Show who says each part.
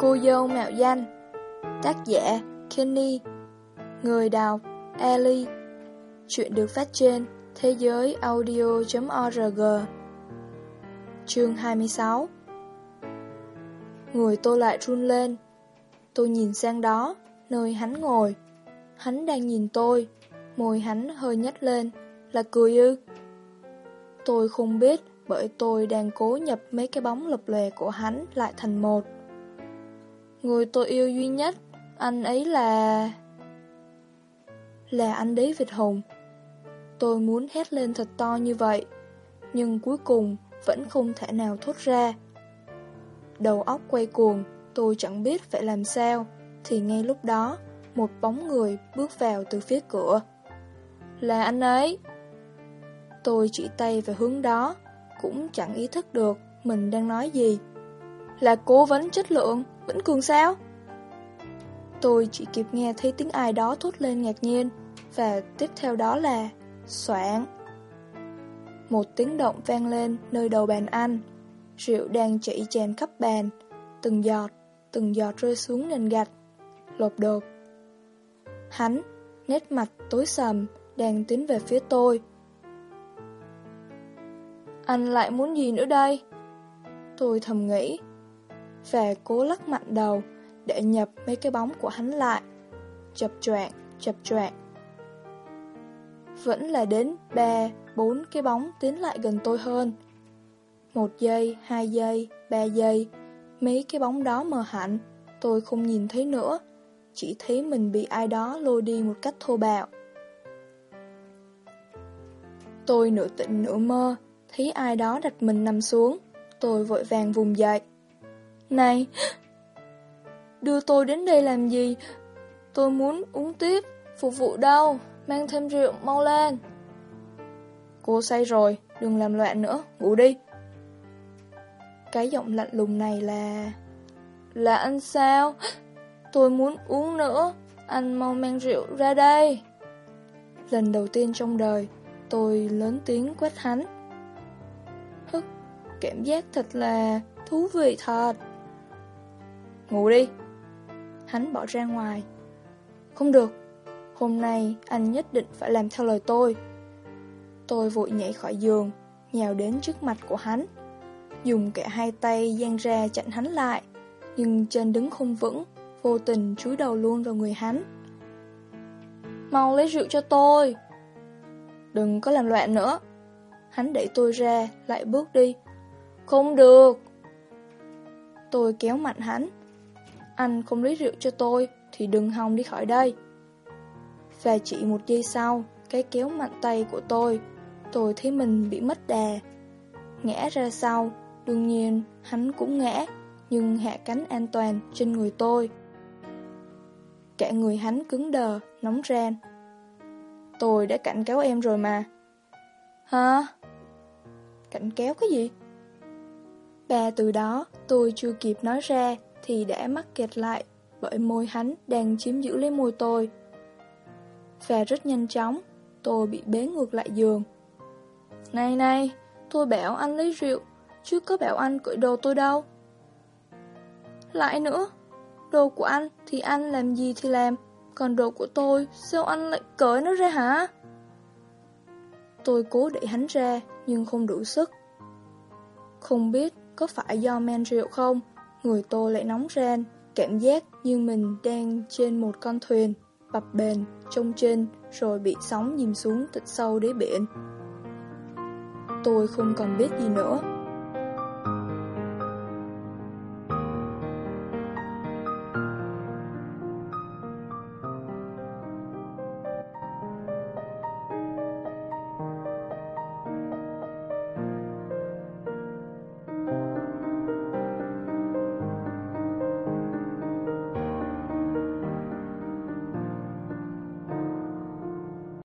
Speaker 1: Cô dâu mạo danh Tác giả Kenny Người đọc Ellie. Chuyện được phát trên thế giới audio.org Chương 26 Người tôi lại run lên. Tôi nhìn sang đó, nơi hắn ngồi. Hắn đang nhìn tôi. Môi hắn hơi nhếch lên Là cười ư. Tôi không biết bởi tôi đang cố nhập mấy cái bóng lập lè của hắn lại thành một. Người tôi yêu duy nhất, anh ấy là... Là anh David Hùng. Tôi muốn hét lên thật to như vậy, nhưng cuối cùng vẫn không thể nào thốt ra. Đầu óc quay cuồng, tôi chẳng biết phải làm sao, thì ngay lúc đó, một bóng người bước vào từ phía cửa. Là anh ấy. Tôi chỉ tay về hướng đó, cũng chẳng ý thức được mình đang nói gì. Là cố vấn chất lượng, vẫn cường sao? Tôi chỉ kịp nghe thấy tiếng ai đó thốt lên ngạc nhiên, và tiếp theo đó là soạn. Một tiếng động vang lên nơi đầu bàn ăn, rượu đang chảy tràn khắp bàn, từng giọt, từng giọt rơi xuống nền gạch, lột đột. Hắn, nét mặt tối sầm, đang tiến về phía tôi. Anh lại muốn gì nữa đây? Tôi thầm nghĩ, và cố lắc mạnh đầu để nhập mấy cái bóng của hắn lại. Chập choạng, chập choạng. Vẫn là đến ba, bốn cái bóng tiến lại gần tôi hơn. Một giây, hai giây, ba giây, mấy cái bóng đó mờ hẳn, tôi không nhìn thấy nữa, chỉ thấy mình bị ai đó lôi đi một cách thô bạo. Tôi nửa tỉnh nửa mơ, thấy ai đó đặt mình nằm xuống, tôi vội vàng vùng dậy. Này, đưa tôi đến đây làm gì? Tôi muốn uống tiếp, phục vụ đâu, mang thêm rượu, mau lên. Cô say rồi, đừng làm loạn nữa, ngủ đi. Cái giọng lạnh lùng này là... Là anh sao? Tôi muốn uống nữa, anh mau mang rượu ra đây. Lần đầu tiên trong đời, tôi lớn tiếng quét hắn. Hức, cảm giác thật là thú vị thật. Ngủ đi. Hắn bỏ ra ngoài. Không được, hôm nay anh nhất định phải làm theo lời tôi. Tôi vội nhảy khỏi giường, nhào đến trước mặt của hắn. Dùng cả hai tay giang ra chặn hắn lại, nhưng chân đứng không vững, vô tình chúi đầu luôn vào người hắn. Mau lấy rượu cho tôi. Đừng có làm loạn nữa. Hắn đẩy tôi ra, lại bước đi. Không được. Tôi kéo mạnh hắn, anh không lấy rượu cho tôi, Thì đừng hòng đi khỏi đây. Và chỉ một giây sau, Cái kéo mạnh tay của tôi Tôi thấy mình bị mất đà Ngã ra sau, Đương nhiên, hắn cũng ngã, Nhưng hạ cánh an toàn trên người tôi. Cả người hắn cứng đờ, Nóng ran Tôi đã cảnh cáo em rồi mà. Hả? Cảnh kéo cái gì? Ba từ đó, tôi chưa kịp nói ra thì đã mắc kẹt lại bởi môi hắn đang chiếm giữ lấy môi tôi. Và rất nhanh chóng, tôi bị bế ngược lại giường. Này này, tôi bảo anh lấy rượu, chứ có bảo anh cởi đồ tôi đâu. Lại nữa, đồ của anh thì anh làm gì thì làm, còn đồ của tôi sao anh lại cởi nó ra hả? Tôi cố đẩy hắn ra nhưng không đủ sức. Không biết có phải do men rượu không? Người tôi lại nóng ran, cảm giác như mình đang trên một con thuyền, bập bền, trông trên, rồi bị sóng dìm xuống tận sâu đáy biển. Tôi không còn biết gì nữa,